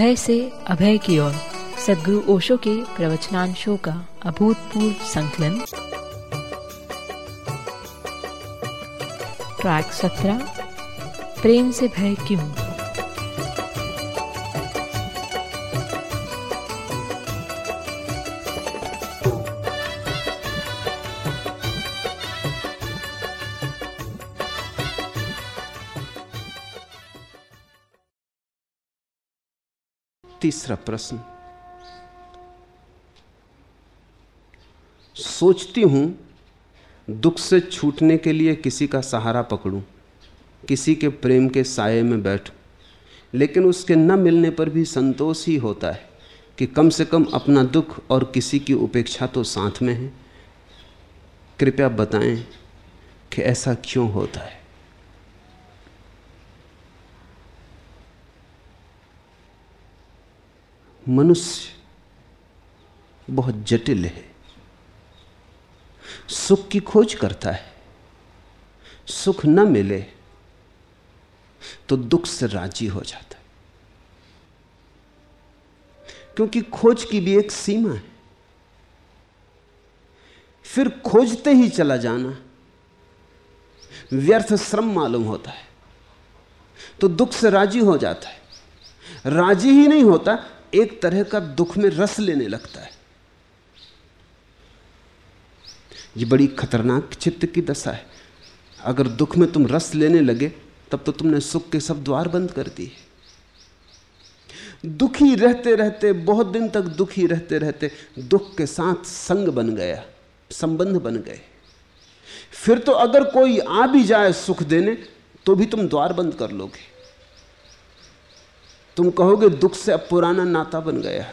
अभय से अभय की ओर। सदगुरु ओशो के प्रवचनांशों का अभूतपूर्व संकलन। ट्रैक सत्रह। प्रेम से भय क्यों? तीसरा प्रश्न। सोचती हूँ, दुख से छूटने के लिए किसी का सहारा पकड़ूं, किसी के प्रेम के साय में बैठूं, लेकिन उसके न मिलने पर भी संतोष ही होता है कि कम से कम अपना दुख और किसी की उपेक्षा तो साथ में है। कृपया बताएँ कि ऐसा क्यों होता है? मनुष्य बहुत जटिल है। सुख की खोज करता है। सुख न मिले तो दुख से राज़ी हो जाता है। क्योंकि खोज की भी एक सीमा है। फिर खोजते ही चला जाना व्यर्थ श्रम मालूम होता है। तो दुख से राज़ी हो जाता है। राज़ी ही नहीं होता एक तरह का दुख में रस लेने लगता है। ये बड़ी खतरनाक चित्त की दशा है। अगर दुख में तुम रस लेने लगे, तब तो तुमने सुख के सब द्वार बंद कर दिए। दुखी रहते रहते, बहुत दिन तक दुखी रहते रहते, दुख के साथ संग बन गया, संबंध बन गए। फिर तो अगर कोई आ भी जाए सुख देने तो भी तुम द्वार बंद कर लोगे। तुम कहोगे दुख से अब पुराना नाता बन गया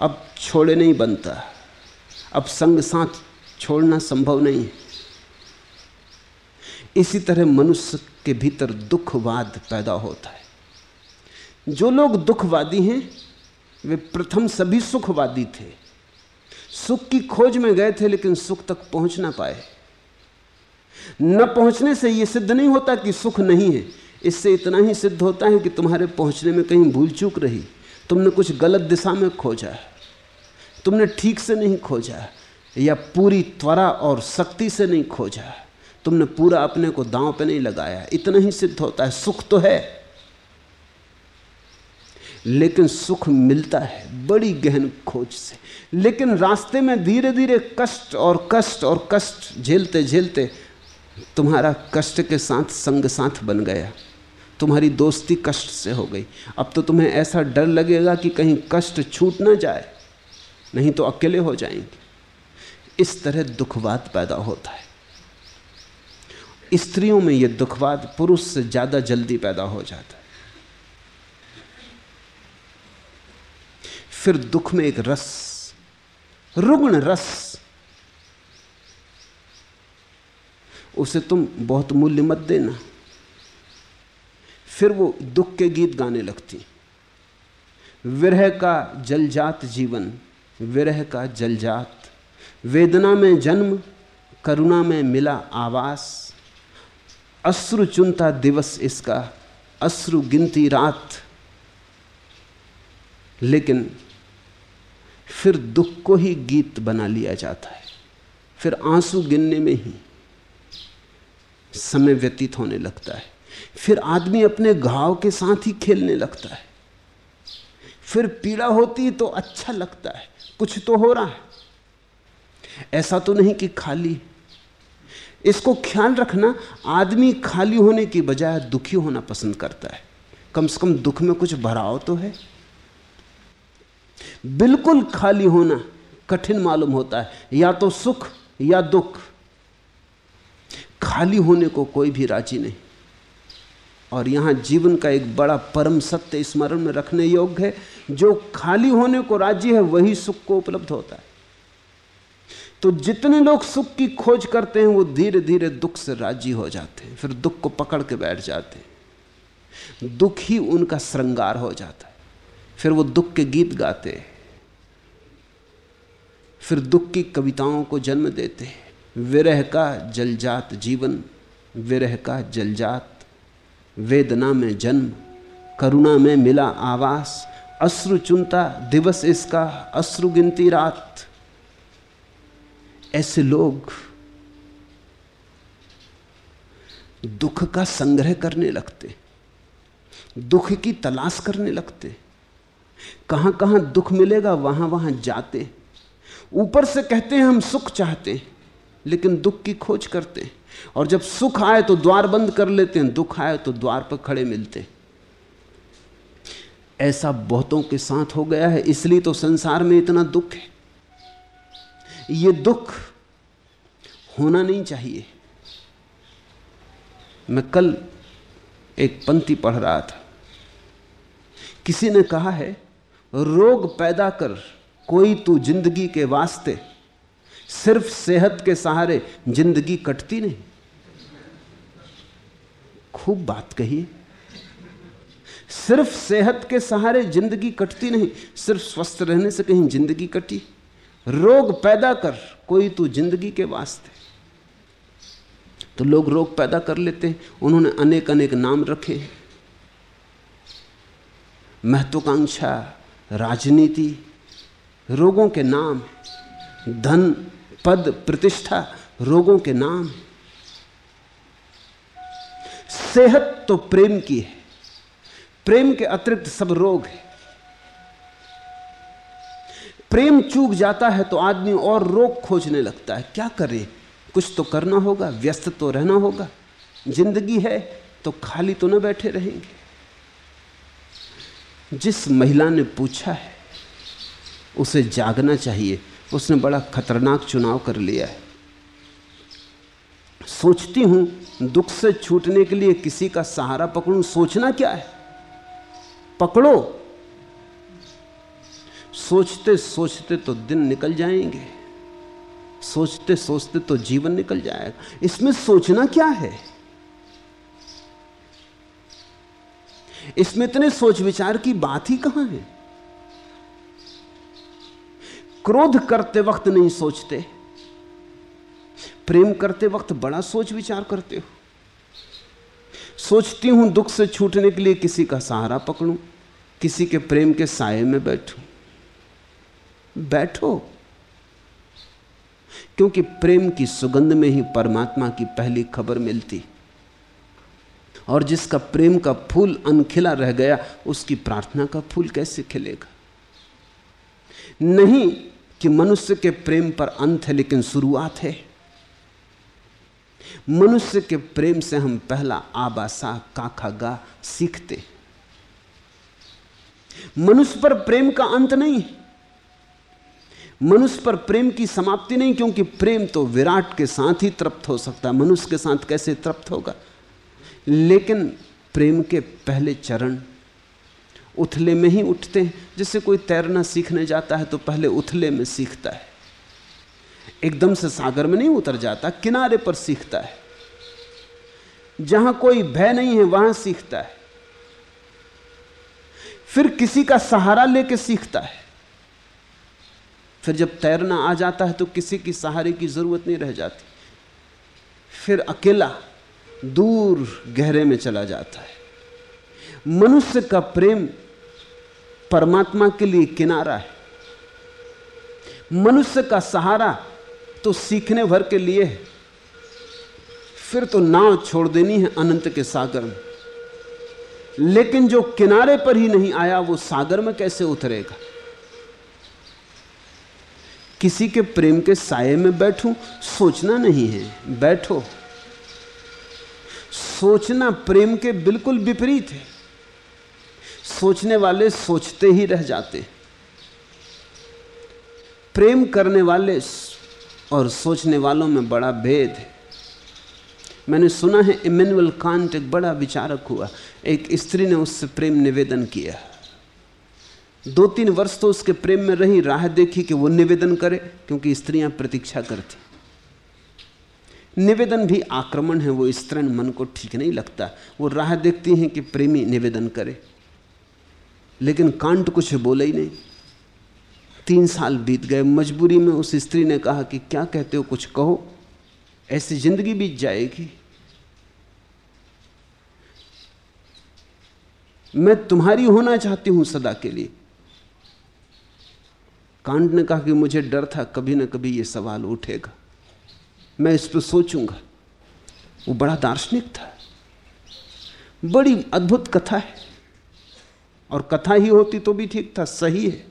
अब छोड़े नहीं बनता। अब संग साथ छोड़ना संभव नहीं है। इसी तरह मनुष्य के भीतर दुखवाद पैदा होता है। जो लोग दुखवादी हैं, वे प्रथम सभी सुखवादी थे। सुख की खोज में गए थे, लेकिन सुख तक पहुँच ना पाए। न पहुँचने से यह सिद्ध नहीं होता कि सुख नहीं है। इससे इतना ही सिद्ध होता है कि तुम्हारे पहुँचने में कहीं भूल चूक रही। तुमने कुछ गलत दिशा में खोजा। तुमने ठीक से नहीं खोजा, या पूरी त्वरा और शक्ति से नहीं खोजा। तुमने पूरा अपने को दांव पे नहीं लगाया। इतना ही सिद्ध होता है। सुख तो है। लेकिन सुख मिलता है बड़ी गहन खोज से। लेकिन रास्ते में धीरे धीरे कष्ट और कष्ट और कष्ट झेलते झेलते तुम्हारा कष्ट के साथ संग साथ बन गया। तुम्हारी दोस्ती कष्ट से हो गई। अब तो तुम्हें ऐसा डर लगेगा कि कहीं कष्ट छूट ना जाए, नहीं तो अकेले हो जाएँगे। इस तरह दुखवाद पैदा होता है। स्त्रियों में यह दुखवाद पुरुष से ज़्यादा जल्दी पैदा हो जाता है। फिर दुख में एक रस, रुग्ण रस उसे तुम बहुत मूल्य मत देना। फिर वो दुख के गीत गाने लगती। विरह का जलजात जीवन, विरह का जलजात। वेदना में जन्म, करुणा में मिला आवास। अश्रु चुनता दिवस इसका, अश्रु गिनती रात। लेकिन फिर दुख को ही गीत बना लिया जाता है। फिर आँसू गिनने में ही समय व्यतीत होने लगता है। फिर आदमी अपने घाव के साथ ही खेलने लगता है। फिर पीड़ा होती तो अच्छा लगता है, कुछ तो हो रहा है। ऐसा तो नहीं कि खाली इसको ख्याल रखना, आदमी खाली होने की बजाय दुखी होना पसंद करता है। कम से कम दुख में कुछ भराव तो है। बिल्कुल खाली होना कठिन मालूम होता है, या तो सुख या दुख। खाली होने को कोई भी राज़ी नहीं। और यहाँ जीवन का एक बड़ा परम सत्य स्मरण में रखने योग्य है, जो खाली होने को राज़ी है, वही सुख को उपलब्ध होता है। तो जितने लोग सुख की खोज करते हैं, वो धीरे धीरे दुख से राज़ी हो जाते हैं, फिर दुख को पकड़ के बैठ जाते हैं। दुख ही उनका श्रृंगार हो जाता है। फिर वो दुख के गीत गाते हैं। फिर दुख की कविताओं को जन्म देते हैं। विरह का जलजात जीवन, विरह का जलजात। वेदना में जन्म, करुणा में मिला आवास, अश्रु चुनता दिवस इसका, अश्रु गिनती रात। ऐसे लोग दुख का संग्रह करने लगते, दुख की तलाश करने लगते। कहाँ कहाँ दुख मिलेगा वहाँ वहाँ जाते। ऊपर से कहते हैं, हम सुख चाहते हैं। लेकिन दुख की खोज करते हैं। और जब सुख आए तो द्वार बंद कर लेते हैं, दुख आए तो द्वार पर खड़े मिलते हैं। ऐसा बहुतों के साथ हो गया है, इसलिए तो संसार में इतना दुख है। ये दुख होना नहीं चाहिए। मैं कल एक पंक्ति पढ़ रहा था। किसी ने कहा है, रोग पैदा कर, कोई तू ज़िंदगी के वास्ते सिर्फ़ सेहत के सहारे ज़िंदगी कटती नहीं। खूब बात कही। सिर्फ़ सेहत के सहारे ज़िंदगी कटती नहीं, सिर्फ़ स्वस्थ रहने से कहीं ज़िंदगी कटी। रोग पैदा कर, कोई तू ज़िंदगी के वास्ते। तो लोग रोग पैदा कर लेते हैं, उन्होंने अनेक अनेक नाम रखे महत्वाकांक्षा, राजनीति, रोगों के नाम, धन पद प्रतिष्ठा रोगों के नाम। सेहत तो प्रेम की है। प्रेम के अतिरिक्त सब रोग है। प्रेम चूक जाता है तो आदमी और रोग खोजने लगता है। क्या करे? कुछ तो करना होगा, व्यस्त तो रहना होगा। ज़िंदगी है तो खाली तो ना बैठे रहेंगे। जिस महिला ने पूछा है, उसे जागना चाहिए। उसने बड़ा खतरनाक चुनाव कर लिया है। सोचती हूँ, दुख से छूटने के लिए किसी का सहारा पकड़ूं, सोचना क्या है? पकड़ो। सोचते सोचते तो दिन निकल जाएँगे। सोचते सोचते तो जीवन निकल जाएगा। इसमें सोचना क्या है? इसमें इतने सोच विचार की बात ही कहाँ है? क्रोध करते वक्त नहीं सोचते। प्रेम करते वक्त बड़ा सोच विचार करते हो। सोचती हूँ दुख से छूटने के लिए किसी का सहारा पकड़ूं, किसी के प्रेम के साय में बैठूं। बैठो। क्योंकि प्रेम की सुगंध में ही परमात्मा की पहली खबर मिलती। और जिसका प्रेम का फूल अनखिला रह गया, उसकी प्रार्थना का फूल कैसे खिलेगा? नहीं कि मनुष्य के प्रेम पर अंत है, लेकिन शुरुआत है। मनुष्य के प्रेम से हम पहला आबासा काखा गा सीखते। मनुष्य पर प्रेम का अंत नहीं। मनुष्य पर प्रेम की समाप्ति नहीं, क्योंकि प्रेम तो विराट के साथ ही तृप्त हो सकता है। मनुष्य के साथ कैसे तृप्त होगा? लेकिन प्रेम के पहले चरण उथले में ही उठते हैं। जैसे कोई तैरना सीखने जाता है तो पहले उथले में सीखता है। एकदम से सागर में नहीं उतर जाता, किनारे पर सीखता है। जहाँ कोई भय नहीं है, वहाँ सीखता है। फिर किसी का सहारा लेके सीखता है। फिर जब तैरना आ जाता है तो किसी की सहारे की ज़रूरत नहीं रह जाती। फिर अकेला, दूर गहरे में चला जाता है। मनुष्य का प्रेम परमात्मा के लिए किनारा है। मनुष्य का सहारा तो सीखने भर के लिए है। फिर तो नाव छोड़ देनी है अनंत के सागर में। लेकिन जो किनारे पर ही नहीं आया, वो सागर में कैसे उतरेगा? किसी के प्रेम के साय में बैठूं, सोचना नहीं है, बैठो। सोचना प्रेम के बिल्कुल विपरीत है। सोचने वाले सोचते ही रह जाते। प्रेम करने वाले और सोचने वालों में बड़ा भेद है। मैंने सुना है इमेनुअल कांट एक बड़ा विचारक हुआ। एक स्त्री ने उससे प्रेम निवेदन किया। दो तीन वर्ष तो उसके प्रेम में रही, राह देखी कि वो निवेदन करे, क्योंकि स्त्रियाँ प्रतीक्षा करती। निवेदन भी आक्रमण है, वो स्त्रीण मन को ठीक नहीं लगता। वो राह देखती हैं कि प्रेमी निवेदन करे। लेकिन कांट कुछ बोले ही नहीं। तीन साल बीत गए, मजबूरी में उस स्त्री ने कहा कि क्या कहते हो, कुछ कहो, ऐसी ज़िंदगी बीत जाएगी। मैं तुम्हारी होना चाहती हूँ सदा के लिए। कांट ने कहा कि मुझे डर था, कभी ना कभी ये सवाल उठेगा। मैं इस पर सोचूँगा। वो बड़ा दार्शनिक था। बड़ी अद्भुत कथा है। और कथा ही होती तो भी ठीक था, सही है।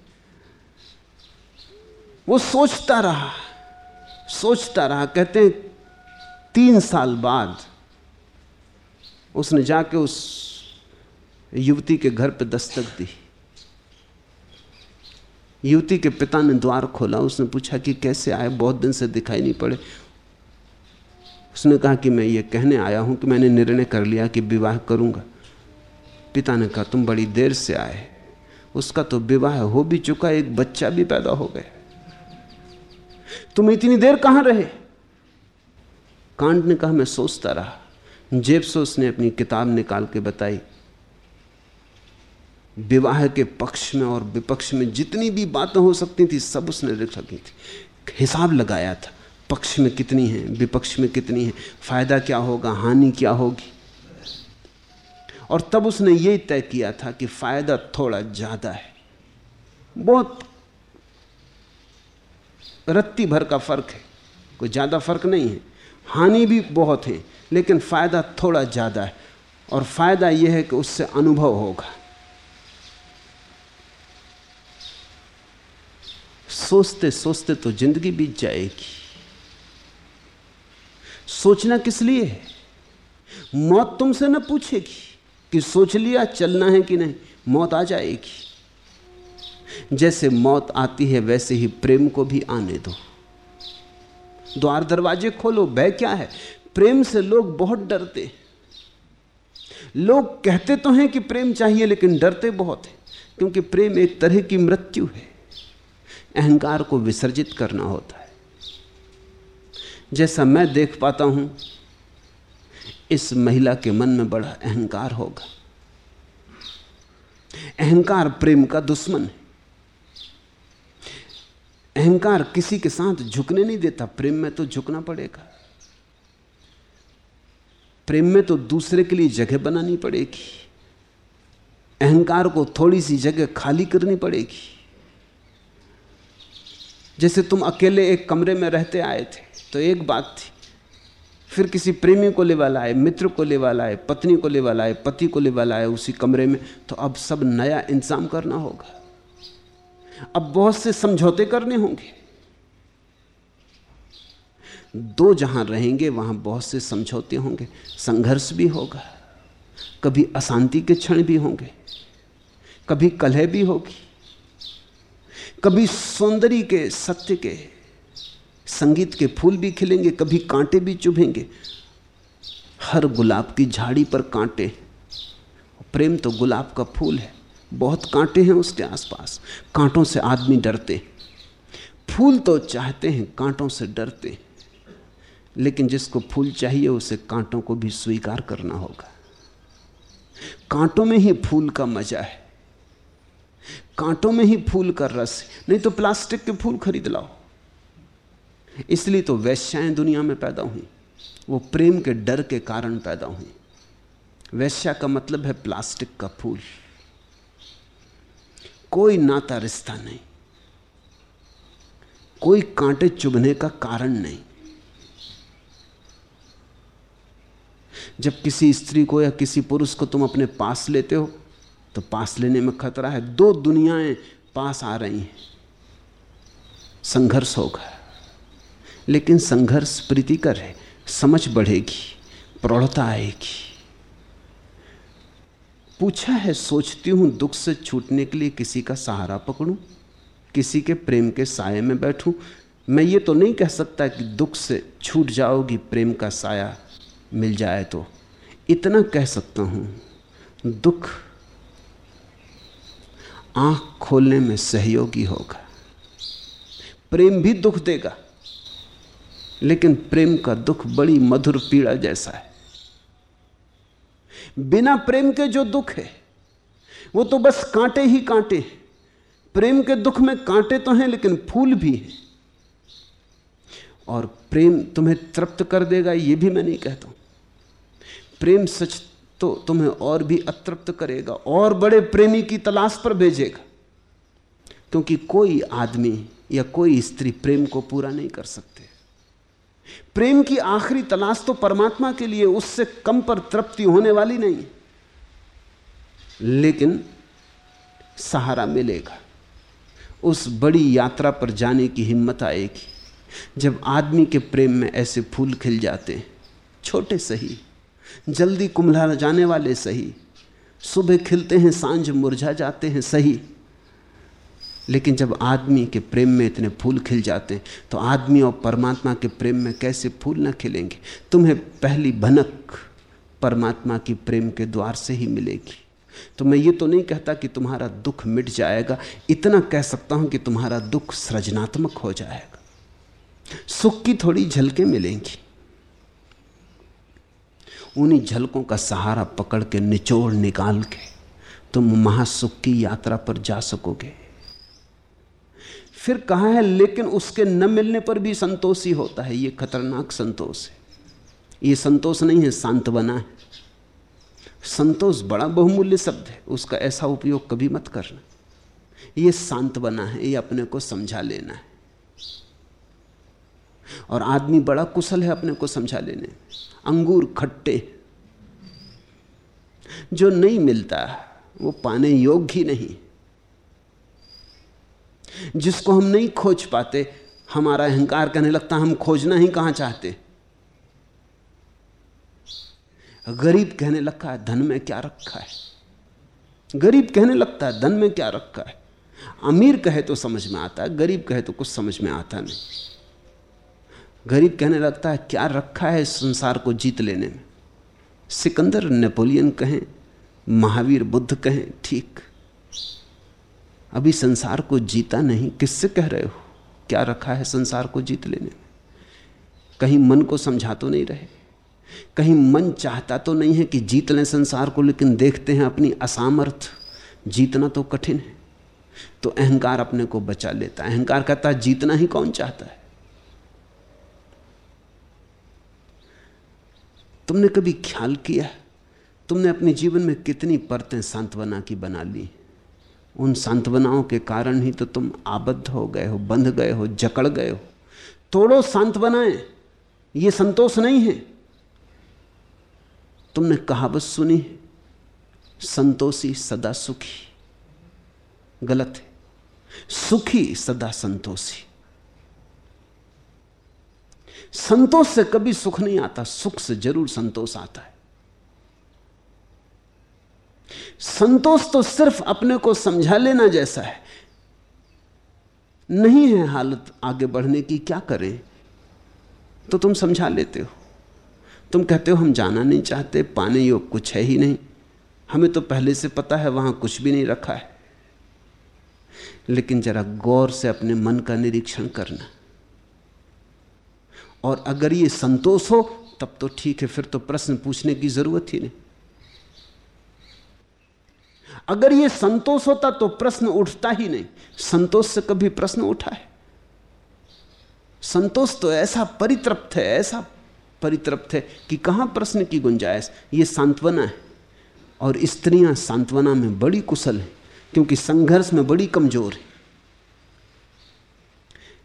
वो सोचता रहा सोचता रहा, कहते हैं, तीन साल बाद उसने जाके उस युवती के घर पे दस्तक दी। युवती के पिता ने द्वार खोला, उसने पूछा कि कैसे आए, बहुत दिन से दिखाई नहीं पड़े। उसने कहा कि मैं ये कहने आया हूँ कि मैंने निर्णय कर लिया कि विवाह करूँगा। पिता ने कहा, तुम बड़ी देर से आए। उसका तो विवाह हो भी चुका एक बच्चा भी पैदा हो गया। तुम इतनी देर कहाँ रहे? कांड ने कहा, मैं सोचता रहा। जेब से उसने अपनी किताब निकाल के बताई, विवाह के पक्ष में और विपक्ष में जितनी भी बातें हो सकती थी, सब उसने लिख रखी थी। हिसाब लगाया था, पक्ष में कितनी है, विपक्ष में कितनी है, फ़ायदा क्या होगा, हानि क्या होगी? और तब उसने यही तय किया था कि फ़ायदा थोड़ा ज़्यादा है। बहुत रत्ती भर का फ़र्क है। कोई ज़्यादा फ़र्क नहीं है। हानि भी बहुत है, लेकिन फ़ायदा थोड़ा ज़्यादा है। और फ़ायदा यह है कि उससे अनुभव होगा। सोचते सोचते तो ज़िंदगी बीत जाएगी। सोचना किस लिए है? मौत तुमसे न पूछेगी। कि सोच लिया चलना है कि नहीं, मौत आ जाएगी। जैसे मौत आती है, वैसे ही प्रेम को भी आने दो। द्वार दरवाजे खोलो, भय क्या है? प्रेम से लोग बहुत डरते लोग कहते तो हैं कि प्रेम चाहिए, लेकिन डरते बहुत है, क्योंकि प्रेम एक तरह की मृत्यु है। अहंकार को विसर्जित करना होता है। जैसा मैं देख पाता हूँ इस महिला के मन में बड़ा अहंकार होगा। अहंकार प्रेम का दुश्मन है। अहंकार किसी के साथ झुकने नहीं देता। प्रेम में तो झुकना पड़ेगा। प्रेम में तो दूसरे के लिए जगह बनानी पड़ेगी। अहंकार को थोड़ी सी जगह खाली करनी पड़ेगी। जैसे तुम अकेले एक कमरे में रहते आए थे तो एक बात थी फिर किसी प्रेमी को ले वाला आए मित्र को ले वाला आए पत्नी को ले वाला आए पति को ले वाला आए उसी कमरे में तो अब सब नया इंतज़ाम करना होगा। अब बहुत से समझौते करने होंगे। दो जहाँ रहेंगे, वहाँ बहुत से समझौते होंगे। संघर्ष भी होगा। कभी अशांति के क्षण भी होंगे। कभी कलह भी होगी। कभी सौंदर्य के, सत्य के संगीत के फूल भी खिलेंगे, कभी कांटे भी चुभेंगे। हर गुलाब की झाड़ी पर कांटे। प्रेम तो गुलाब का फूल है। बहुत कांटे हैं उसके आसपास। कांटों से आदमी डरते। फूल तो चाहते हैं, कांटों से डरते। लेकिन जिसको फूल चाहिए, उसे कांटों को भी स्वीकार करना होगा। कांटों में ही फूल का मज़ा है। कांटों में ही फूल का रस नहीं तो प्लास्टिक के फूल खरीद लाओ। इसलिए तो वैश्याएँ दुनिया में पैदा हुई। वो प्रेम के डर के कारण पैदा हुई। वैश्या का मतलब है प्लास्टिक का फूल। कोई नाता रिश्ता नहीं। कोई कांटे चुभने का कारण नहीं। जब किसी स्त्री को या किसी पुरुष को तुम अपने पास लेते हो तो पास लेने में खतरा है। दो दुनियाएँ पास आ रही हैं। संघर्ष होगा लेकिन संघर्ष प्रीतिकर है, समझ बढ़ेगी, प्रौढ़ता आएगी। पूछा है, सोचती हूँ दुख से छूटने के लिए किसी का सहारा पकड़ूं, किसी के प्रेम के साय में बैठूं। मैं ये तो नहीं कह सकता कि दुख से छूट जाओगी, प्रेम का साया मिल जाए तो। इतना कह सकता हूँ, दुख आँख खोलने में सहयोगी होगा। प्रेम भी दुख देगा लेकिन प्रेम का दुख बड़ी मधुर पीड़ा जैसा है। बिना प्रेम के जो दुख है, वो तो बस कांटे ही कांटे प्रेम के दुख में कांटे तो हैं, लेकिन फूल भी हैं। और प्रेम तुम्हें तृप्त कर देगा, ये भी मैं नहीं कहता प्रेम सच तो तुम्हें और भी अतृप्त करेगा, और बड़े प्रेमी की तलाश पर भेजेगा। क्योंकि कोई आदमी या कोई स्त्री प्रेम को पूरा नहीं कर सकते। प्रेम की आखिरी तलाश तो परमात्मा के लिए, उससे कम पर तृप्ति होने वाली नहीं। लेकिन सहारा मिलेगा। उस बड़ी यात्रा पर जाने की हिम्मत आएगी। जब आदमी के प्रेम में ऐसे फूल खिल जाते, छोटे सही, जल्दी कुमला जाने वाले सही, सुबह खिलते हैं, साँझ मुरझा जाते हैं, सही। लेकिन जब आदमी के प्रेम में इतने फूल खिल जाते हैं तो आदमी और परमात्मा के प्रेम में कैसे फूल न खिलेंगे? तुम्हें पहली भनक परमात्मा की प्रेम के द्वार से ही मिलेगी। तो मैं ये तो नहीं कहता कि तुम्हारा दुख मिट जाएगा, इतना कह सकता हूँ कि तुम्हारा दुख सृजनात्मक हो जाएगा। सुख की थोड़ी झलकें मिलेंगी। उन्हीं झलकों का सहारा पकड़ के निचोड़ निकाल के तुम महासुख की यात्रा पर जा सकोगे। फिर कहा है? लेकिन उसके न मिलने पर भी संतोष ही होता है। ये खतरनाक संतोष है। ये संतोष नहीं है सांत्वना है। संतोष बड़ा बहुमूल्य शब्द है। उसका ऐसा उपयोग कभी मत करना। ये सांत्वना है, ये अपने को समझा लेना है। और आदमी बड़ा कुशल है अपने को समझा लेने। अंगूर खट्टे। जो नहीं मिलता, वो पाने योग्य ही नहीं। जिसको हम नहीं खोज पाते, हमारा अहंकार कहने लगता, हम खोजना ही कहाँ चाहते? गरीब कहने लगता है धन में क्या रखा है? गरीब कहने लगता है धन में क्या रखा है? अमीर कहे तो समझ में आता है गरीब कहे तो कुछ समझ में आता नहीं। गरीब कहने लगता है क्या रखा है संसार को जीत लेने में? सिकंदर नेपोलियन कहें, महावीर बुद्ध कहें, ठीक। अभी संसार को जीता नहीं, किससे कह रहे हो? क्या रखा है संसार को जीत लेने में? कहीं मन को समझा तो नहीं रहे। कहीं मन चाहता तो नहीं है कि जीत लें संसार को, लेकिन देखते हैं अपनी असामर्थ। जीतना तो कठिन है। तो अहंकार अपने को बचा लेता है। अहंकार कहता है, जीतना ही कौन चाहता है? तुमने कभी ख्याल किया तुमने अपने जीवन में कितनी परतें सांत्वना की बना ली उन सांत्वनाओं के कारण ही तो तुम आबद्ध हो गए हो, बंध गए हो, जकड़ गए हो। तोड़ो सांत्वनाएँ, ये संतोष नहीं है। तुमने कहावत सुनी संतोषी सदा सुखी, गलत है। सुखी सदा संतोषी। संतोष से कभी सुख नहीं आता, सुख से ज़रूर संतोष आता है। संतोष तो सिर्फ़ अपने को समझा लेना जैसा है। नहीं है हालत आगे बढ़ने की, क्या करें? तो तुम समझा लेते हो। तुम कहते हो हम जाना नहीं चाहते, पाने योग कुछ है ही नहीं। हमें तो पहले से पता है, वहाँ कुछ भी नहीं रखा है। लेकिन जरा गौर से अपने मन का निरीक्षण करना। और अगर ये संतोष हो, तब तो ठीक है, फिर तो प्रश्न पूछने की ज़रूरत ही नहीं। अगर ये संतोष होता तो प्रश्न उठता ही नहीं। संतोष से कभी प्रश्न उठा है? संतोष तो ऐसा परितृप्त है, ऐसा परितृप्त है कि कहाँ प्रश्न की गुंजाइश? ये सांत्वना है। और स्त्रियाँ सांत्वना में बड़ी कुशल है, क्योंकि संघर्ष में बड़ी कमज़ोर है।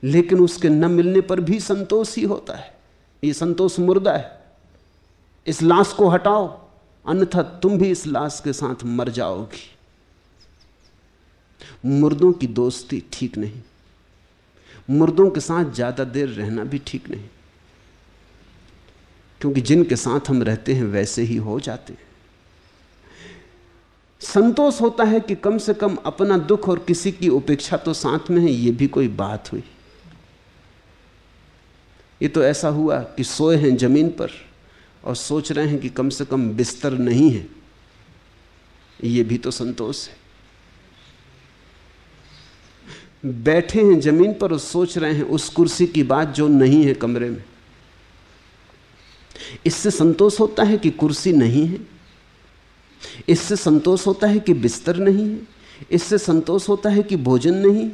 लेकिन उसके न मिलने पर भी संतोष ही होता है। ये संतोष मुर्दा है। इस लाश को हटाओ। अन्यथा तुम भी इस लाश के साथ मर जाओगी। मुर्दों की दोस्ती ठीक नहीं। मुर्दों के साथ ज़्यादा देर रहना भी ठीक नहीं। क्योंकि जिनके साथ हम रहते हैं, वैसे ही हो जाते हैं। संतोष होता है कि कम से कम अपना दुख और किसी की उपेक्षा तो साथ में है यह भी कोई बात हुई। ये तो ऐसा हुआ कि सोए हैं ज़मीन पर और सोच रहे हैं कि कम से कम बिस्तर नहीं है। ये भी तो संतोष है। बैठे हैं ज़मीन पर और सोच रहे हैं उस कुर्सी की बात जो नहीं है कमरे में। इससे संतोष होता है कि कुर्सी नहीं है। इससे संतोष होता है कि बिस्तर नहीं है। इससे संतोष होता है कि भोजन नहीं।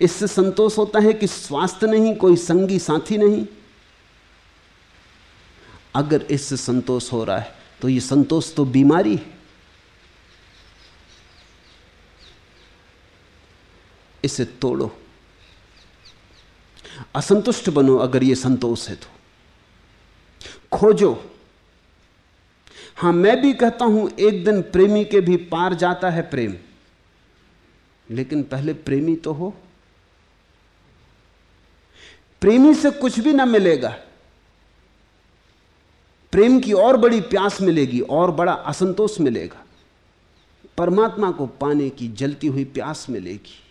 इससे संतोष होता है कि स्वास्थ्य नहीं, कोई संगी साथी नहीं। अगर इससे संतोष हो रहा है तो ये संतोष तो बीमारी है। इसे तोड़ो। असंतुष्ट बनो अगर यह संतोष है तो। खोजो। हाँ, मैं भी कहता हूँ, एक दिन प्रेमी के भी पार जाता है प्रेम। लेकिन पहले प्रेमी तो हो। प्रेमी से कुछ भी ना मिलेगा। प्रेम की और बड़ी प्यास मिलेगी, और बड़ा असंतोष मिलेगा। परमात्मा को पाने की जलती हुई प्यास मिलेगी।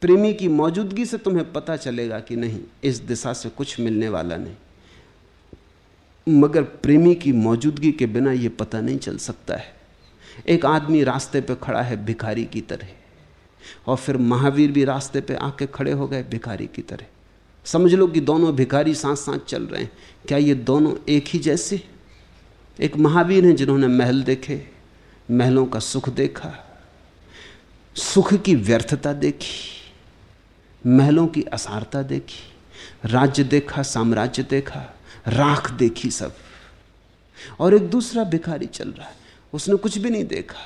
प्रेमी की मौजूदगी से तुम्हें पता चलेगा कि नहीं, इस दिशा से कुछ मिलने वाला नहीं। मगर प्रेमी की मौजूदगी के बिना यह पता नहीं चल सकता है। एक आदमी रास्ते पे खड़ा है, भिखारी की तरह। और फिर महावीर भी रास्ते पे आके खड़े हो गए, भिखारी की तरह। समझ लो कि दोनों भिखारी साथ साथ चल रहे हैं। क्या ये दोनों एक ही जैसे? एक महावीर हैं जिन्होंने महल देखे, महलों का सुख देखा, सुख की व्यर्थता देखी, महलों की असारता देखी, राज्य देखा, साम्राज्य देखा, राख देखी सब। और एक दूसरा भिखारी चल रहा है, उसने कुछ भी नहीं देखा।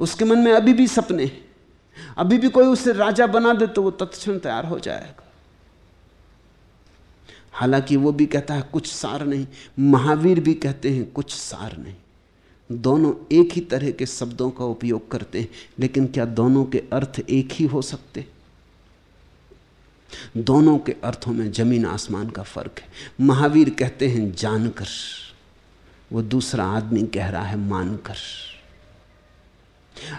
उसके मन में अभी भी सपने अभी भी कोई उसे राजा बना दे तो वो तत्क्षण तैयार हो जाएगा। हालाँकि वो भी कहता है, कुछ सार नहीं। महावीर भी कहते हैं, कुछ सार नहीं। दोनों एक ही तरह के शब्दों का उपयोग करते हैं, लेकिन क्या दोनों के अर्थ एक ही हो सकते? दोनों के अर्थों में ज़मीन आसमान का फ़र्क है। महावीर कहते हैं, जानकर। वो दूसरा आदमी कह रहा है, मानकर।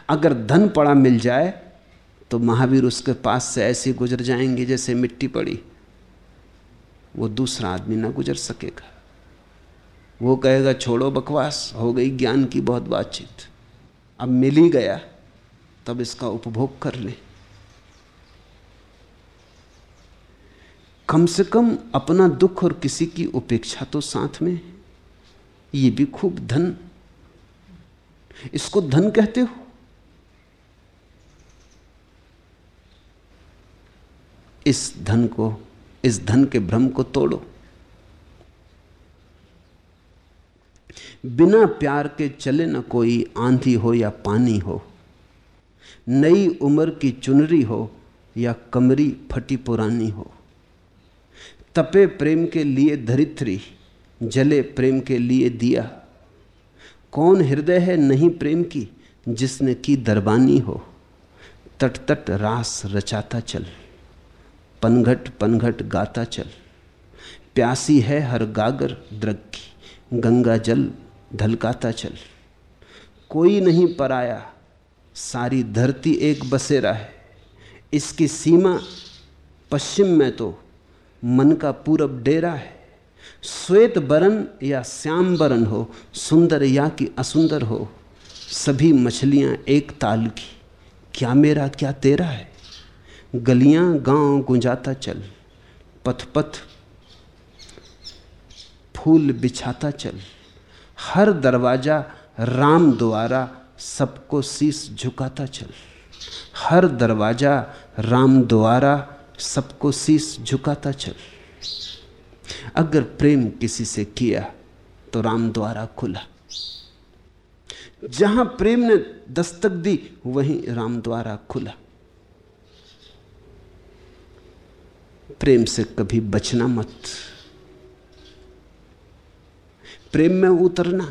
अगर धन पड़ा मिल जाए तो महावीर उसके पास से ऐसे गुजर जाएँगे जैसे मिट्टी पड़ी। वो दूसरा आदमी ना गुजर सकेगा। वो कहेगा, छोड़ो बकवास, हो गई ज्ञान की बहुत बातचीत। अब मिल ही गया, तब इसका उपभोग कर ले। कम से कम अपना दुख और किसी की उपेक्षा तो साथ में ये भी खूब धन। इसको धन कहते हो? इस धन को इस धन के भ्रम को तोड़ो। बिना प्यार के चले न कोई आंधी हो या पानी हो। नई उम्र की चुनरी हो या कमरी फटी पुरानी हो। तपे प्रेम के लिए धरित्री, जले प्रेम के लिए दिया। कौन हृदय है नहीं प्रेम की, जिसने की दरबानी हो। तट तट रास रचाता चल। पनघट पनघट गाता चल। प्यासी है हर गागर द्रग की गंगा जल ढलकाता चल। कोई नहीं पराया, सारी धरती एक बसेरा है। इसकी सीमा पश्चिम में तो मन का पूरब डेरा है। श्वेत बरन या श्याम बरन हो, सुंदर या कि असुंदर हो, सभी मछलियाँ एक ताल की, क्या मेरा क्या तेरा है? गलियाँ गाँव गुंजाता चल पथ पथ फूल बिछाता चल। हर दरवाज़ा राम द्वारा सबको शीश झुकाता चल। हर दरवाज़ा राम द्वारा सबको शीश झुकाता चल। अगर प्रेम किसी से किया तो राम द्वारा खुला। जहाँ प्रेम ने दस्तक दी, वहीं राम द्वारा खुला। प्रेम से कभी बचना मत। प्रेम में उतरना,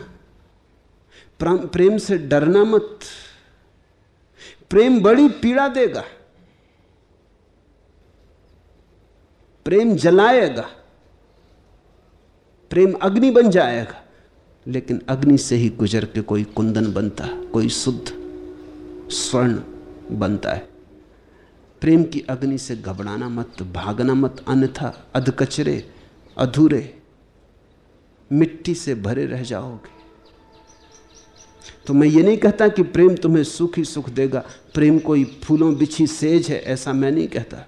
प्रेम से डरना मत। प्रेम बड़ी पीड़ा देगा, प्रेम जलाएगा, प्रेम अग्नि बन जाएगा, लेकिन अग्नि से ही गुजर के कोई कुंदन बनता, कोई शुद्ध स्वर्ण बनता है। प्रेम की अग्नि से घबराना मत, भागना मत, अन्यथा अधकचरे, अधूरे, मिट्टी से भरे रह जाओगे। तो मैं ये नहीं कहता कि प्रेम तुम्हें सुख ही सुख देगा, प्रेम कोई फूलों बिछी सेज है, ऐसा मैं नहीं कहता।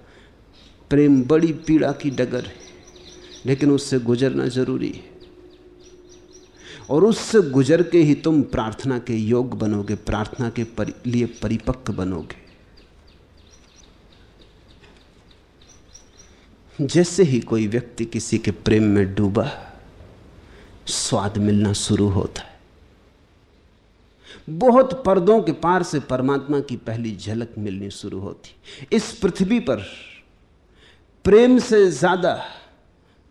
प्रेम बड़ी पीड़ा की डगर है, लेकिन उससे गुजरना ज़रूरी है। और उससे गुजर के ही तुम प्रार्थना के योग बनोगे, प्रार्थना के लिए परिपक्व बनोगे। जैसे ही कोई व्यक्ति किसी के प्रेम में डूबा, स्वाद मिलना शुरू होता है। बहुत पर्दों के पार से परमात्मा की पहली झलक मिलनी शुरू होती। इस पृथ्वी पर प्रेम से ज़्यादा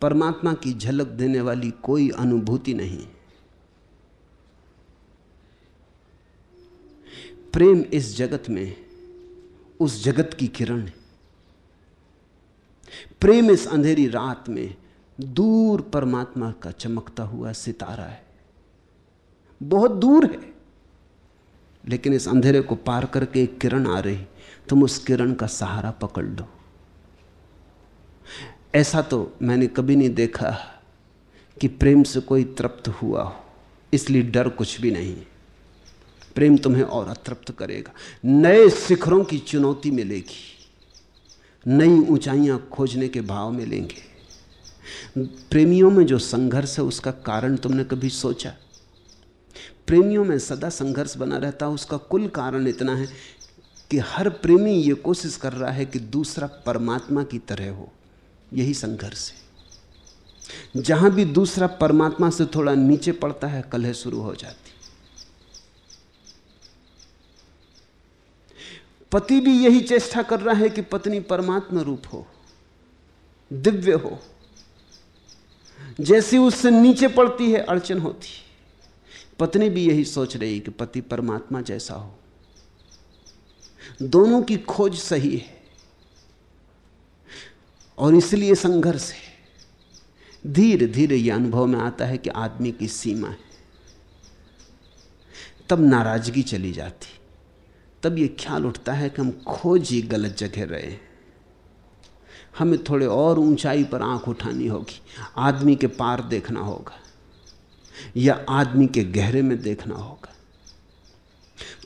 परमात्मा की झलक देने वाली कोई अनुभूति नहीं। प्रेम इस जगत में, उस जगत की किरण है। प्रेम इस अंधेरी रात में दूर परमात्मा का चमकता हुआ सितारा है। बहुत दूर है, लेकिन इस अंधेरे को पार करके एक किरण आ रही। तुम उस किरण का सहारा पकड़ लो। ऐसा तो मैंने कभी नहीं देखा कि प्रेम से कोई तृप्त हुआ हो। इसलिए डर कुछ भी नहीं प्रेम तुम्हें और अतृप्त करेगा। नए शिखरों की चुनौती मिलेगी। नई ऊंचाइयाँ खोजने के भाव में लेंगे। प्रेमियों में जो संघर्ष है, उसका कारण तुमने कभी सोचा? प्रेमियों में सदा संघर्ष बना रहता है, उसका कुल कारण इतना है कि हर प्रेमी ये कोशिश कर रहा है कि दूसरा परमात्मा की तरह हो। यही संघर्ष है। जहाँ भी दूसरा परमात्मा से थोड़ा नीचे पड़ता है, कलह शुरू हो जाती पति भी यही चेष्टा कर रहा है कि पत्नी परमात्मा रूप हो, दिव्य हो। जैसी उससे नीचे पड़ती है, अड़चन होती पत्नी भी यही सोच रही कि पति परमात्मा जैसा हो। दोनों की खोज सही है और इसलिए संघर्ष है। धीरे धीरे यह अनुभव में आता है कि आदमी की सीमा है। तब नाराज़गी चली जाती। तब ये ख्याल उठता है कि हम खोज ही गलत जगह रहे। हमें थोड़े और ऊंचाई पर आँख उठानी होगी, आदमी के पार देखना होगा, या आदमी के गहरे में देखना होगा।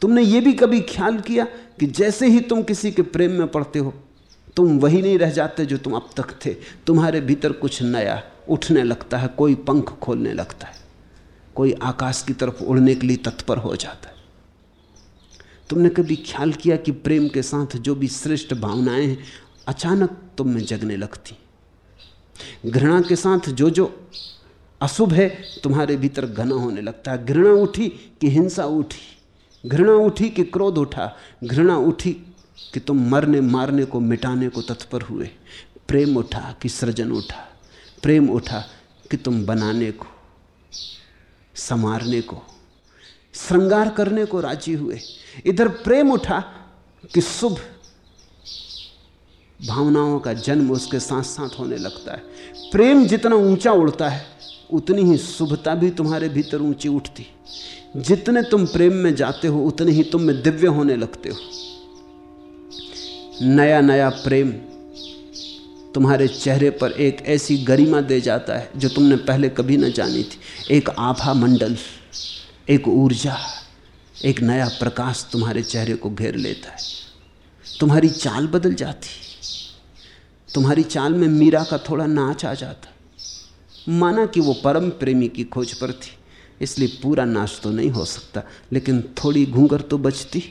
तुमने ये भी कभी ख्याल किया कि जैसे ही तुम किसी के प्रेम में पड़ते हो, तुम वही नहीं रह जाते जो तुम अब तक थे। तुम्हारे भीतर कुछ नया उठने लगता है, कोई पंख खोलने लगता है, कोई आकाश की तरफ़ उड़ने के लिए तत्पर हो जाता है। तुमने कभी ख्याल किया कि प्रेम के साथ जो भी श्रेष्ठ भावनाएँ हैं, अचानक तुम में जगने लगती? घृणा के साथ जो जो अशुभ है, तुम्हारे भीतर घना होने लगता है। घृणा उठी कि हिंसा उठी? घृणा उठी कि क्रोध उठा? घृणा उठी कि तुम मरने मारने को मिटाने को तत्पर हुए? प्रेम उठा कि सृजन उठा? प्रेम उठा कि तुम बनाने को, संवारने को? श्रृंगार करने को राज़ी हुए। इधर प्रेम उठा कि शुभ भावनाओं का जन्म उसके साथ साथ होने लगता है। प्रेम जितना ऊँचा उड़ता है, उतनी ही शुभता भी तुम्हारे भीतर ऊँची उठती। जितने तुम प्रेम में जाते हो, उतने ही तुम में दिव्य होने लगते हो। नया नया प्रेम तुम्हारे चेहरे पर एक ऐसी गरिमा दे जाता है, जो तुमने पहले कभी ना जानी थी। एक आभा मंडल। एक ऊर्जा, एक नया प्रकाश तुम्हारे चेहरे को घेर लेता है। तुम्हारी चाल बदल जाती तुम्हारी चाल में मीरा का थोड़ा नाच आ जाता। माना कि वो परम प्रेमी की खोज पर थी, इसलिए पूरा नाच तो नहीं हो सकता, लेकिन थोड़ी घूंगर तो बचती।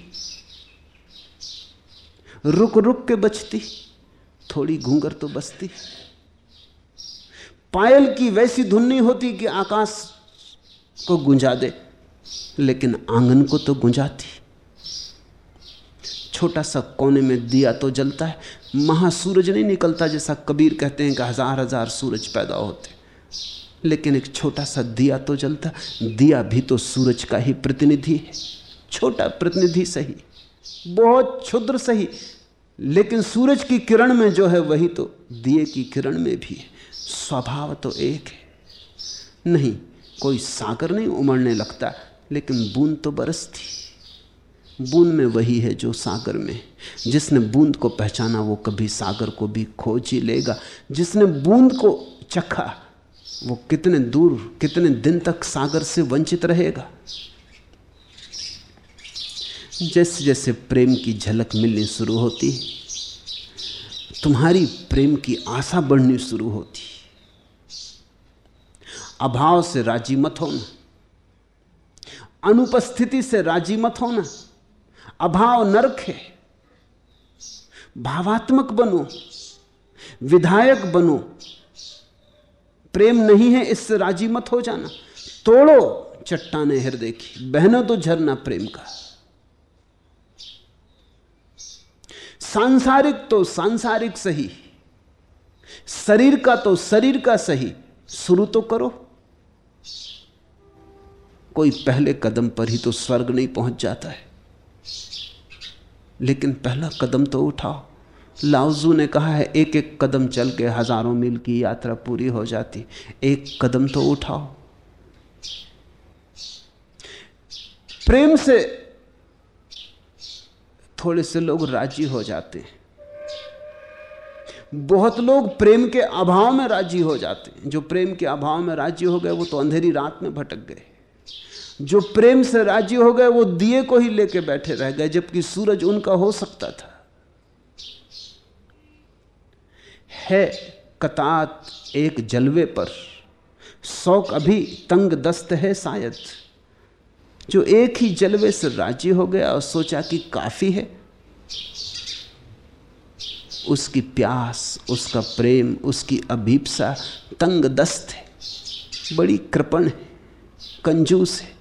रुक रुक के बचती, थोड़ी घूंगर तो बचती। पायल की वैसी धुन नहीं होती कि आकाश को गुंजा दे। लेकिन आँगन को तो गुंजाती। छोटा सा कोने में दिया तो जलता है। महासूरज नहीं निकलता जैसा कबीर कहते हैं कि हज़ार हज़ार सूरज पैदा होते। लेकिन एक छोटा सा दिया तो जलता। दिया भी तो सूरज का ही प्रतिनिधि है। छोटा प्रतिनिधि सही, बहुत क्षुद्र सही। लेकिन सूरज की किरण में जो है वही तो दिए की किरण में भी है। स्वभाव तो एक है। नहीं, कोई सागर नहीं उमड़ने लगता। लेकिन बूंद तो बरसती बूंद में वही है जो सागर में। जिसने बूंद को पहचाना, वो कभी सागर को भी खोज ही लेगा। जिसने बूंद को चखा, वो कितने दूर, कितने दिन तक सागर से वंचित रहेगा। जैसे जैसे प्रेम की झलक मिलनी शुरू होती तुम्हारी प्रेम की आशा बढ़नी शुरू होती अभाव से राज़ी मत होना। अनुपस्थिति से राज़ी मत होना। अभाव नरक है। भावात्मक बनो। विधायक बनो। प्रेम नहीं है, इससे राज़ी मत हो जाना। तोड़ो चट्टाने हृदय की। बहना तो झरना प्रेम का। सांसारिक तो सांसारिक सही। शरीर का तो शरीर का सही। शुरू तो करो। कोई पहले कदम पर ही तो स्वर्ग नहीं पहुँच जाता है। लेकिन पहला कदम तो उठाओ। लाउजू ने कहा है एक एक कदम चल के हज़ारों मील की यात्रा पूरी हो जाती। एक कदम तो उठाओ। प्रेम से थोड़े से लोग राज़ी हो जाते हैं। बहुत लोग प्रेम के अभाव में राज़ी हो जाते हैं। जो प्रेम के अभाव में राज़ी हो गए, वो तो अंधेरी रात में भटक गए। जो प्रेम से राज़ी हो गए, वो दिए को ही लेके बैठे रह गए, जबकि सूरज उनका हो सकता था। है कतात एक जलवे पर, शौक अभी तंग दस्त है शायद। जो एक ही जलवे से राज़ी हो गया और सोचा कि काफ़ी है। उसकी प्यास, उसका प्रेम, उसकी अभीपसा तंग दस्त है, बड़ी कृपण है, कंजूस है।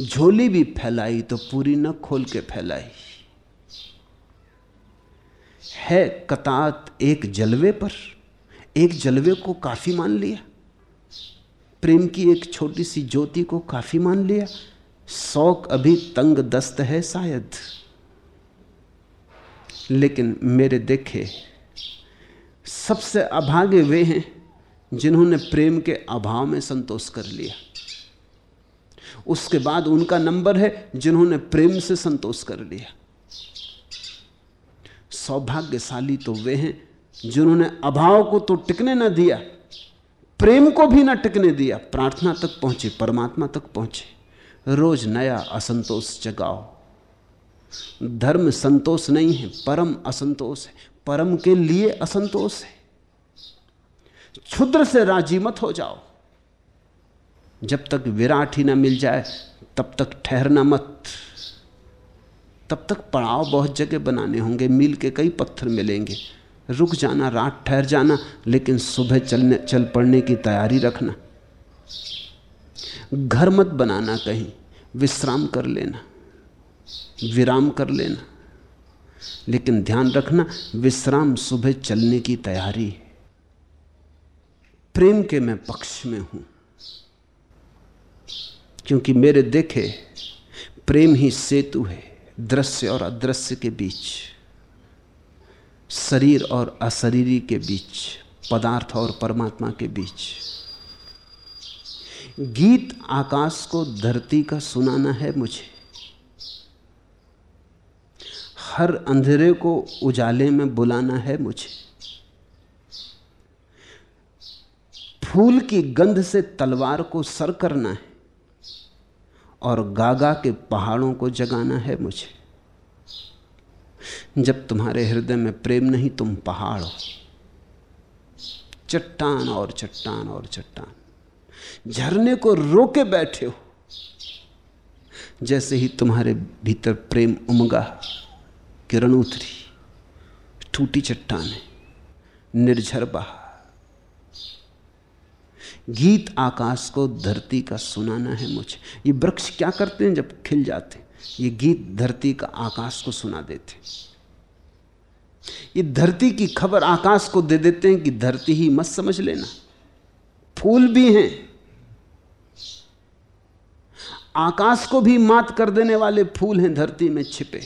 झोली भी फैलाई तो पूरी न खोल के फैलाई। है कतात एक जलवे पर, एक जलवे को काफ़ी मान लिया। प्रेम की एक छोटी सी ज्योति को काफ़ी मान लिया। शौक अभी तंग दस्त है शायद। लेकिन मेरे देखे, सबसे अभागे वे हैं जिन्होंने प्रेम के अभाव में संतोष कर लिया। उसके बाद उनका नंबर है जिन्होंने प्रेम से संतोष कर लिया। सौभाग्यशाली तो वे हैं जिन्होंने अभाव को तो टिकने ना दिया, प्रेम को भी ना टिकने दिया, प्रार्थना तक पहुँचे, परमात्मा तक पहुँचे। रोज नया असंतोष जगाओ। धर्म संतोष नहीं है, परम असंतोष है। परम के लिए असंतोष है। क्षुद्र से राज़ी मत हो जाओ। जब तक विराट ही ना मिल जाए, तब तक ठहरना मत। तब तक पड़ाव बहुत जगह बनाने होंगे, मील के कई पत्थर मिलेंगे। रुक जाना, रात ठहर जाना, लेकिन सुबह चलने, चल पड़ने की तैयारी रखना। घर मत बनाना कहीं, विश्राम कर लेना, विराम कर लेना। लेकिन ध्यान रखना, विश्राम सुबह चलने की तैयारी प्रेम के मैं पक्ष में हूँ। क्योंकि मेरे देखे प्रेम ही सेतु है, दृश्य और अदृश्य के बीच, शरीर और अशरीरी के बीच, पदार्थ और परमात्मा के बीच। गीत आकाश को धरती का सुनाना है मुझे। हर अंधेरे को उजाले में बुलाना है मुझे। फूल की गंध से तलवार को सर करना है। और गागा के पहाड़ों को जगाना है मुझे। जब तुम्हारे हृदय में प्रेम नहीं, तुम पहाड़ हो। चट्टान और चट्टान और चट्टान। झरने को रोके बैठे हो। जैसे ही तुम्हारे भीतर प्रेम उमगा, किरण उतरी। टूटी चट्टान, निर्झर बहा गीत आकाश को धरती का सुनाना है मुझे। ये वृक्ष क्या करते हैं जब खिल जाते ये गीत धरती का आकाश को सुना देते ये धरती की खबर आकाश को दे देते हैं कि धरती ही मत समझ लेना। फूल भी हैं। आकाश को भी मात कर देने वाले फूल हैं धरती में छिपे।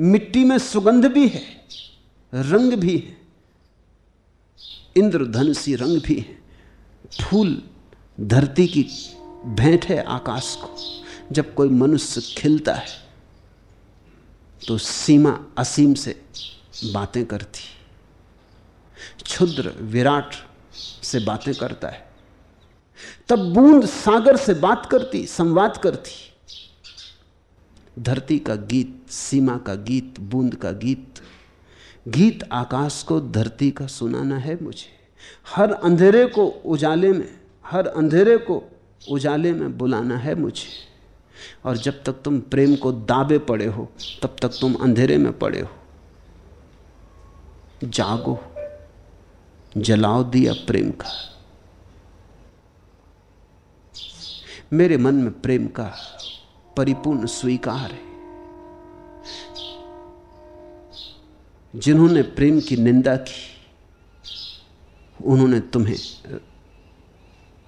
मिट्टी में सुगंध भी है, रंग भी है। इंद्रधनुषी रंग भी है। फूल धरती की भेंट है आकाश को। जब कोई मनुष्य खिलता है तो सीमा असीम से बातें करती क्षुद्र विराट से बातें करता है। तब बूंद सागर से बात करती, संवाद करती धरती का गीत, सीमा का गीत, बूंद का गीत गीत आकाश को धरती का सुनाना है मुझे। हर अंधेरे को उजाले में, हर अंधेरे को उजाले में बुलाना है मुझे। और जब तक तुम प्रेम को दाबे पड़े हो, तब तक तुम अंधेरे में पड़े हो। जागो, जलाओ दिया प्रेम का। मेरे मन में प्रेम का परिपूर्ण स्वीकार है। जिन्होंने प्रेम की निंदा की उन्होंने तुम्हें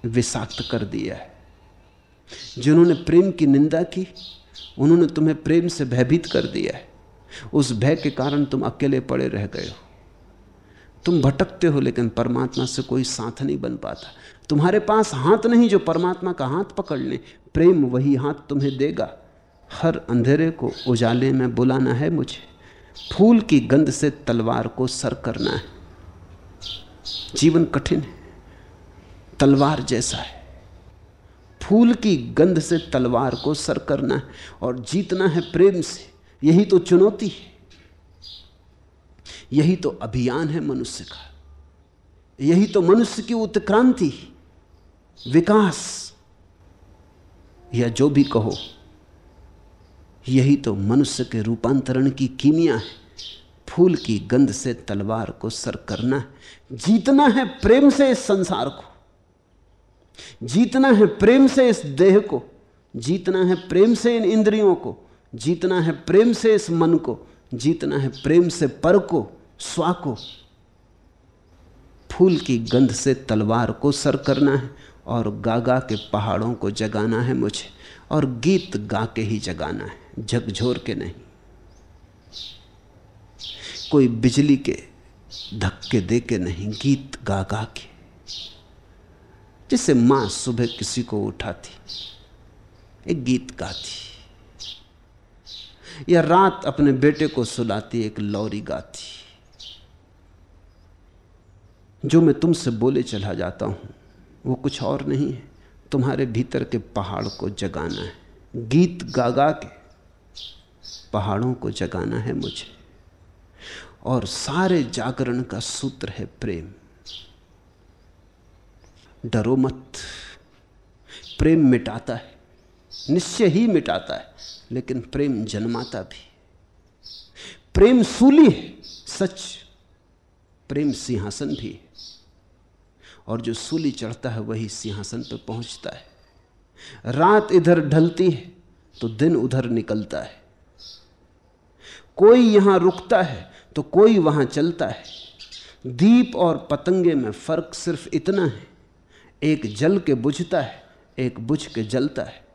विषाक्त कर दिया है। जिन्होंने प्रेम की निंदा की, उन्होंने तुम्हें प्रेम से भयभीत कर दिया है। उस भय के कारण तुम अकेले पड़े रह गए हो। तुम भटकते हो, लेकिन परमात्मा से कोई साथ नहीं बन पाता। तुम्हारे पास हाथ नहीं जो परमात्मा का हाथ पकड़ ले प्रेम वही हाथ तुम्हें देगा। हर अंधेरे को उजाले में बुलाना है मुझे। फूल की गंध से तलवार को सर करना है। जीवन कठिन है, तलवार जैसा है। फूल की गंध से तलवार को सर करना है और जीतना है प्रेम से। यही तो चुनौती है। यही तो अभियान है मनुष्य का। यही तो मनुष्य की उत्क्रांति विकास। या जो भी कहो, यही तो मनुष्य के रूपांतरण की कीमिया है। फूल की गंध से तलवार को सर करना है। जीतना है प्रेम से इस संसार को। जीतना है प्रेम से इस देह को। जीतना है प्रेम से इन इंद्रियों को। जीतना है प्रेम से इस मन को। जीतना है प्रेम से पर को, स्वा को। फूल की गंध से तलवार को सर करना है और गागा के पहाड़ों को जगाना है मुझे और गीत गा के ही जगाना है, झकझोर के नहीं। कोई बिजली के धक्के दे के नहीं, गीत गा गा के। जिसे माँ सुबह किसी को उठाती, एक गीत गाती। या रात अपने बेटे को सुलाती, एक लौरी गाती। जो मैं तुमसे बोले चला जाता हूँ, वो कुछ और नहीं है। तुम्हारे भीतर के पहाड़ को जगाना है। गीत गा गा के पहाड़ों को जगाना है मुझे। और सारे जागरण का सूत्र है प्रेम। डरो मत। प्रेम मिटाता है, निश्चय ही मिटाता है, लेकिन प्रेम जन्माता भी। प्रेम सूली है, सच। प्रेम सिंहासन भी है। और जो सूली चढ़ता है, वही सिंहासन पर पहुँचता है। रात इधर ढलती है तो दिन उधर निकलता है। कोई यहाँ रुकता है तो कोई वहाँ चलता है। दीप और पतंगे में फ़र्क सिर्फ़ इतना है, एक जल के बुझता है, एक बुझ के जलता है।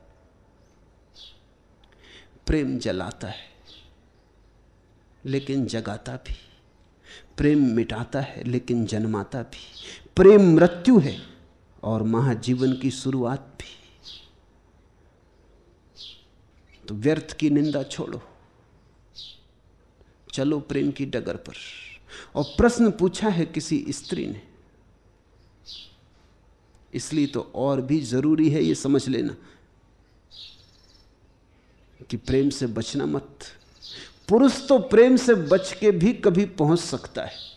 प्रेम जलाता है, लेकिन जगाता भी। प्रेम मिटाता है, लेकिन जन्माता भी। प्रेम मृत्यु है और महाजीवन की शुरुआत भी। तो व्यर्थ की निंदा छोड़ो। चलो प्रेम की डगर पर। और प्रश्न पूछा है किसी स्त्री ने, इसलिए तो और भी ज़रूरी है ये समझ लेना कि प्रेम से बचना मत। पुरुष तो प्रेम से बच के भी कभी पहुँच सकता है।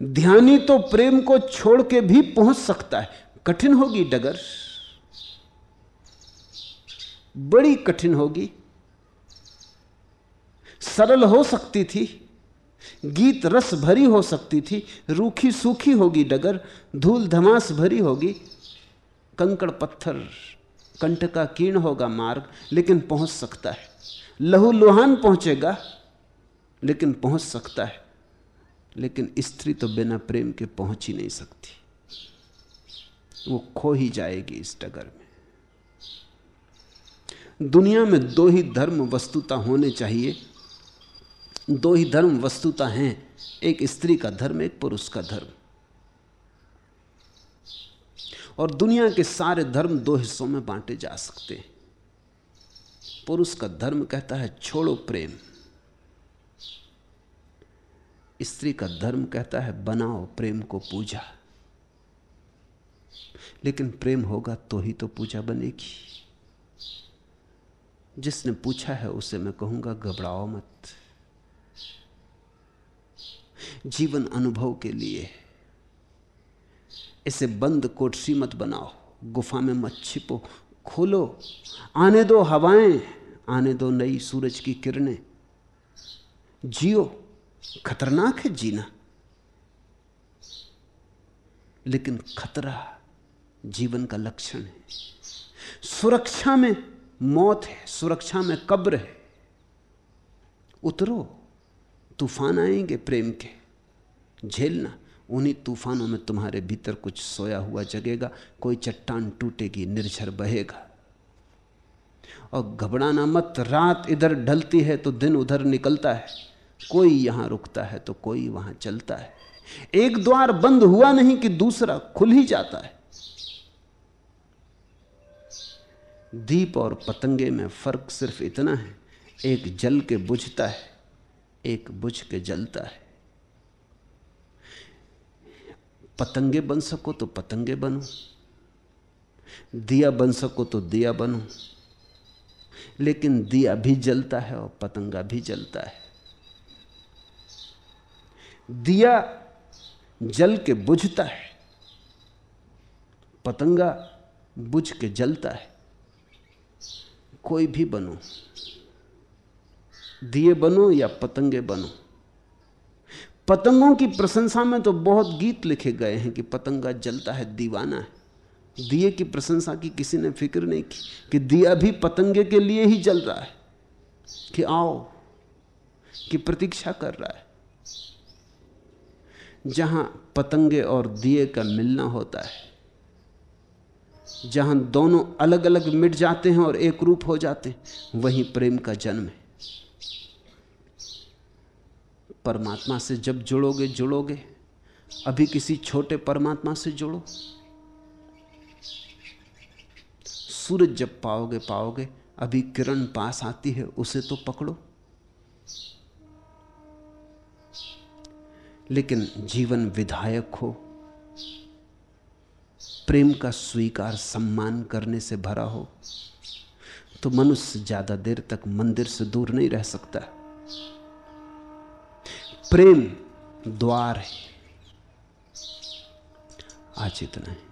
ध्यानी तो प्रेम को छोड़ के भी पहुँच सकता है। कठिन होगी डगर, बड़ी कठिन होगी। सरल हो सकती थी, गीत रस भरी हो सकती थी, रूखी सूखी होगी डगर, धूल धमास भरी होगी, कंकड़ पत्थर कंठ का कीर्ण होगा मार्ग, लेकिन पहुँच सकता है। लहू लुहान पहुंचेगा, लेकिन पहुँच सकता है। लेकिन स्त्री तो बिना प्रेम के पहुँच ही नहीं सकती। वो खो ही जाएगी इस डगर में। दुनिया में दो ही धर्म वस्तुता होने चाहिए दो ही धर्म वस्तुता हैं। एक स्त्री का धर्म, एक पुरुष का धर्म। और दुनिया के सारे धर्म दो हिस्सों में बांटे जा सकते हैं। पुरुष का धर्म कहता है, छोड़ो प्रेम। स्त्री का धर्म कहता है, बनाओ प्रेम को पूजा। लेकिन प्रेम होगा तो ही तो पूजा बनेगी। जिसने पूछा है, उसे मैं कहूँगा, घबराओ मत। जीवन अनुभव के लिए। इसे बंद कोठरी मत बनाओ, गुफा में मत छिपो, खोलो, आने दो हवाएँ, आने दो नई सूरज की किरणें। जियो, खतरनाक है जीना। लेकिन खतरा जीवन का लक्षण है। सुरक्षा में मौत है, सुरक्षा में कब्र है। उतरो। तूफ़ान आएँगे प्रेम के। झेलना, उन्हीं तूफानों में तुम्हारे भीतर कुछ सोया हुआ जगेगा, कोई चट्टान टूटेगी, निर्झर बहेगा। और घबराना मत, रात इधर ढलती है तो दिन उधर निकलता है। कोई यहाँ रुकता है तो कोई वहाँ चलता है। एक द्वार बंद हुआ नहीं कि दूसरा खुल ही जाता है। दीप और पतंगे में फ़र्क सिर्फ़ इतना है, एक जल के बुझता है। एक बुझ के जलता है। पतंगे बन सको तो पतंगे बनो। दिया बन सको तो दिया बनो। लेकिन दिया भी जलता है और पतंगा भी जलता है। दिया जल के बुझता है, पतंगा बुझ के जलता है। कोई भी बनो। दिए बनो या पतंगे बनो। पतंगों की प्रशंसा में तो बहुत गीत लिखे गए हैं कि पतंगा जलता है, दीवाना है। दिए की प्रशंसा की किसी ने फ़िक्र नहीं की कि दिया भी पतंगे के लिए ही जल रहा है। कि आओ, कि प्रतीक्षा कर रहा है। जहाँ पतंगे और दिए का मिलना होता है, जहाँ दोनों अलग अलग मिट जाते हैं और एक रूप हो जाते हैं, वहीं प्रेम का जन्म है। परमात्मा से जब जुड़ोगे जुड़ोगे। अभी किसी छोटे परमात्मा से जुड़ो। सूरज जब पाओगे पाओगे, अभी किरण पास आती है, उसे तो पकड़ो। लेकिन जीवन विधायक हो, प्रेम का स्वीकार सम्मान करने से भरा हो तो मनुष्य ज़्यादा देर तक मंदिर से दूर नहीं रह सकता। प्रेम द्वार है। आज इतना है।